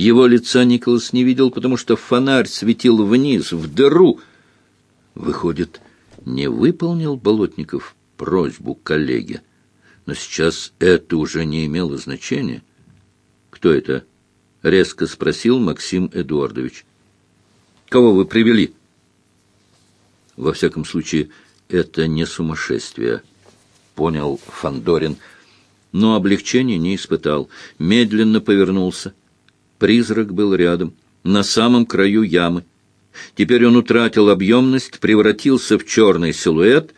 Его лица Николас не видел, потому что фонарь светил вниз, в дыру. Выходит, не выполнил Болотников просьбу коллеги. Но сейчас это уже не имело значения. «Кто это?» — резко спросил Максим Эдуардович. «Кого вы привели?» «Во всяком случае, это не сумасшествие», — понял Фандорин, но облегчения не испытал. Медленно повернулся. Призрак был рядом, на самом краю ямы. Теперь он утратил объемность, превратился в черный силуэт,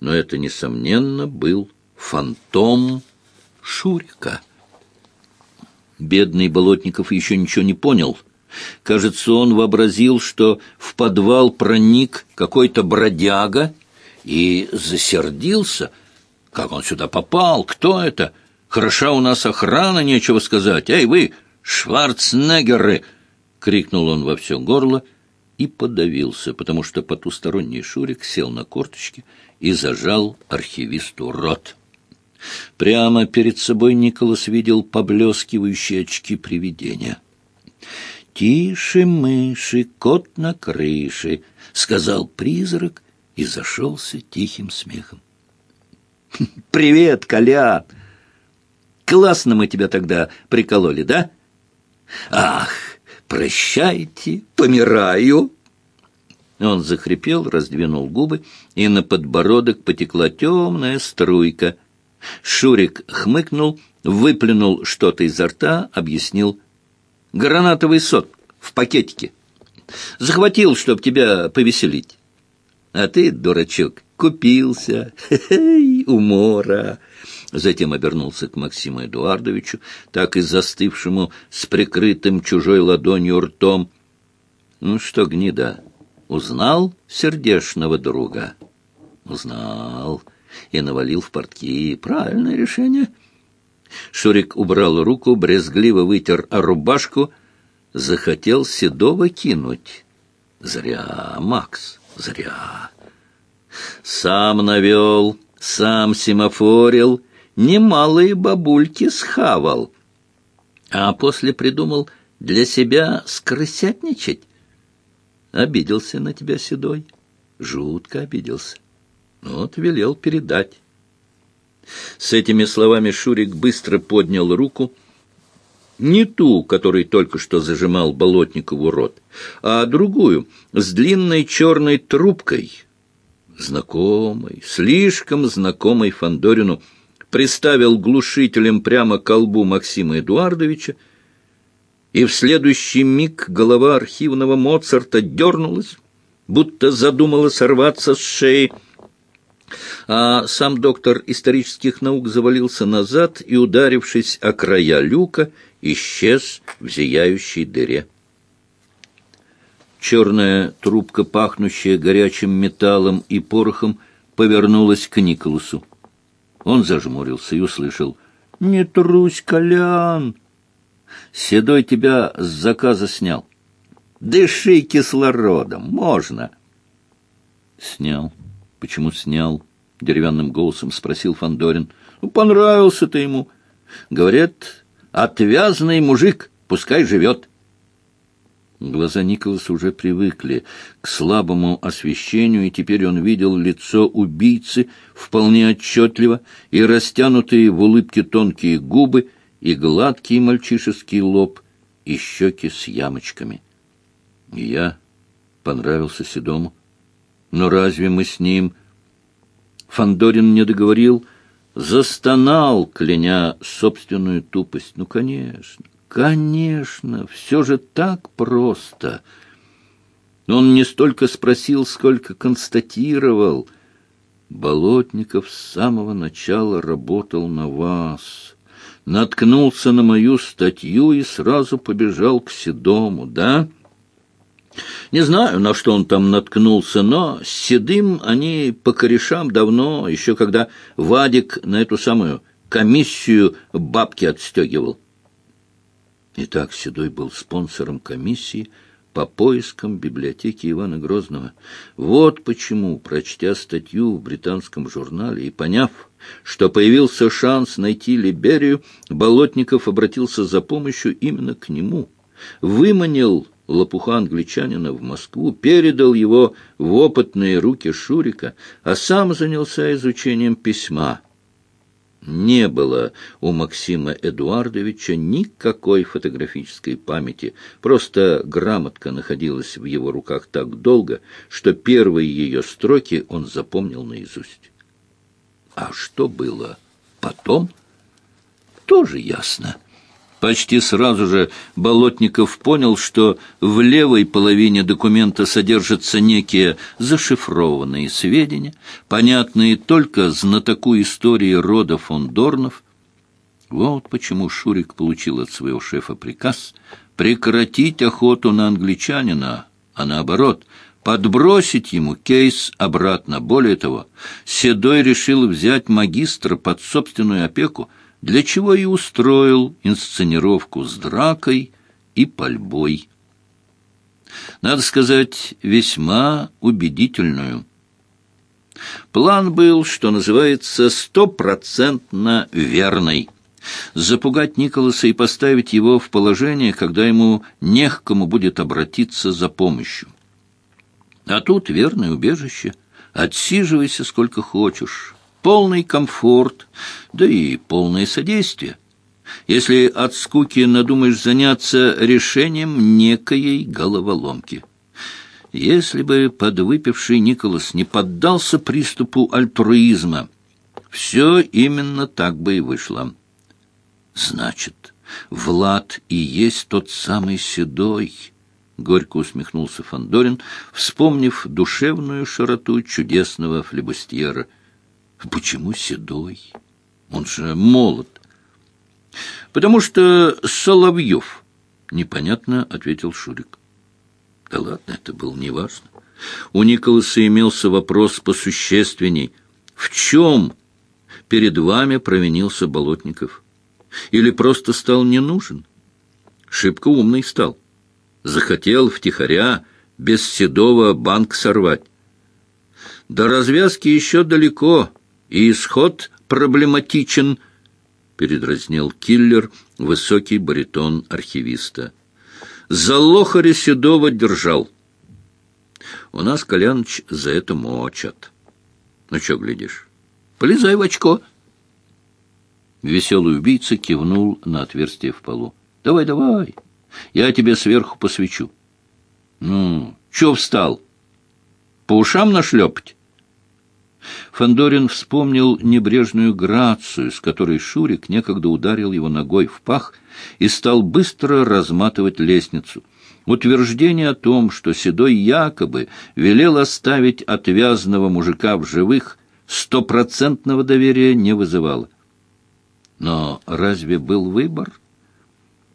но это, несомненно, был фантом Шурика. Бедный Болотников еще ничего не понял. Кажется, он вообразил, что в подвал проник какой-то бродяга и засердился. Как он сюда попал? Кто это? Хороша у нас охрана, нечего сказать. Эй, вы, Шварценеггеры! — крикнул он во все горло и подавился, потому что потусторонний Шурик сел на корточки и зажал архивисту рот. Прямо перед собой Николас видел поблескивающие очки привидения. «Тише, мыши, кот на крыше», — сказал призрак и зашелся тихим смехом. «Привет, Коля! Классно мы тебя тогда прикололи, да? Ах, прощайте, помираю!» Он захрипел, раздвинул губы, и на подбородок потекла темная струйка. Шурик хмыкнул, выплюнул что-то изо рта, объяснил. «Гранатовый сок в пакетике. Захватил, чтоб тебя повеселить. А ты, дурачок, купился. Хе-хей, умора!» Затем обернулся к Максиму Эдуардовичу, так и застывшему с прикрытым чужой ладонью ртом. «Ну что, гнида, узнал сердешного друга?» «Узнал» и навалил в портки. Правильное решение. Шурик убрал руку, брезгливо вытер рубашку, захотел Седова кинуть. Зря, Макс, зря. Сам навел, сам семафорил, немалые бабульки схавал. А после придумал для себя скрысятничать. Обиделся на тебя, Седой, жутко обиделся. Вот велел передать. С этими словами Шурик быстро поднял руку, не ту, которой только что зажимал Болотникову рот, а другую, с длинной черной трубкой, знакомой, слишком знакомой Фандорину, приставил глушителем прямо к колбу Максима Эдуардовича, и в следующий миг голова архивного Моцарта дернулась, будто задумала сорваться с шеи, а сам доктор исторических наук завалился назад и, ударившись о края люка, исчез в зияющей дыре. Черная трубка, пахнущая горячим металлом и порохом, повернулась к Николасу. Он зажмурился и услышал «Не трусь, Колян!» «Седой тебя с заказа снял». «Дыши кислородом, можно!» «Снял». Почему снял? Деревянным голосом спросил Фандорин. Ну, понравился ты ему. Говорят, отвязный мужик, пускай живет. Глаза Николаса уже привыкли к слабому освещению, и теперь он видел лицо убийцы вполне отчетливо, и растянутые в улыбке тонкие губы, и гладкий мальчишеский лоб, и щеки с ямочками. Я понравился Седому. Но разве мы с ним... Фандорин не договорил, застонал, кляня собственную тупость. Ну, конечно, конечно, все же так просто. Он не столько спросил, сколько констатировал. Болотников с самого начала работал на вас. Наткнулся на мою статью и сразу побежал к Седому, да? Не знаю, на что он там наткнулся, но с Седым они по корешам давно, еще когда Вадик на эту самую комиссию бабки отстегивал. Итак, Седой был спонсором комиссии по поискам библиотеки Ивана Грозного. Вот почему, прочтя статью в британском журнале и поняв, что появился шанс найти Либерию, Болотников обратился за помощью именно к нему — выманил лопуха англичанина в Москву, передал его в опытные руки Шурика, а сам занялся изучением письма. Не было у Максима Эдуардовича никакой фотографической памяти, просто грамотка находилась в его руках так долго, что первые ее строки он запомнил наизусть. А что было потом, тоже ясно. Почти сразу же Болотников понял, что в левой половине документа содержатся некие зашифрованные сведения, понятные только знатоку истории рода фон Дорнов. Вот почему Шурик получил от своего шефа приказ прекратить охоту на англичанина, а наоборот — подбросить ему кейс обратно. Более того, Седой решил взять магистра под собственную опеку, для чего и устроил инсценировку с дракой и пальбой. Надо сказать, весьма убедительную. План был, что называется, стопроцентно верный. Запугать Николаса и поставить его в положение, когда ему не к кому будет обратиться за помощью. А тут верное убежище. Отсиживайся сколько хочешь полный комфорт, да и полное содействие. Если от скуки надумаешь заняться решением некоей головоломки. Если бы подвыпивший Николас не поддался приступу альтруизма, все именно так бы и вышло. Значит, Влад и есть тот самый седой, — горько усмехнулся Фандорин, вспомнив душевную широту чудесного флебустьера — Почему седой? Он же молод. Потому что Соловьев, непонятно ответил Шурик. Да ладно, это было неважно. У Николаса имелся вопрос посущественней. В чем перед вами провинился Болотников? Или просто стал не нужен? Шибко умный стал. Захотел втихаря без Седова банк сорвать. До развязки еще далеко, и исход проблематичен, — передразнил киллер, высокий баритон архивиста. За лохаря Седова держал. У нас, Коляныч, за это мочат. Ну, что глядишь? Полезай в очко. Веселый убийца кивнул на отверстие в полу. Давай, давай, я тебе сверху посвечу. Ну, чё встал? По ушам нашлепать? Фандорин вспомнил небрежную грацию, с которой Шурик некогда ударил его ногой в пах и стал быстро разматывать лестницу. Утверждение о том, что Седой якобы велел оставить отвязанного мужика в живых, стопроцентного доверия не вызывало. Но разве был выбор?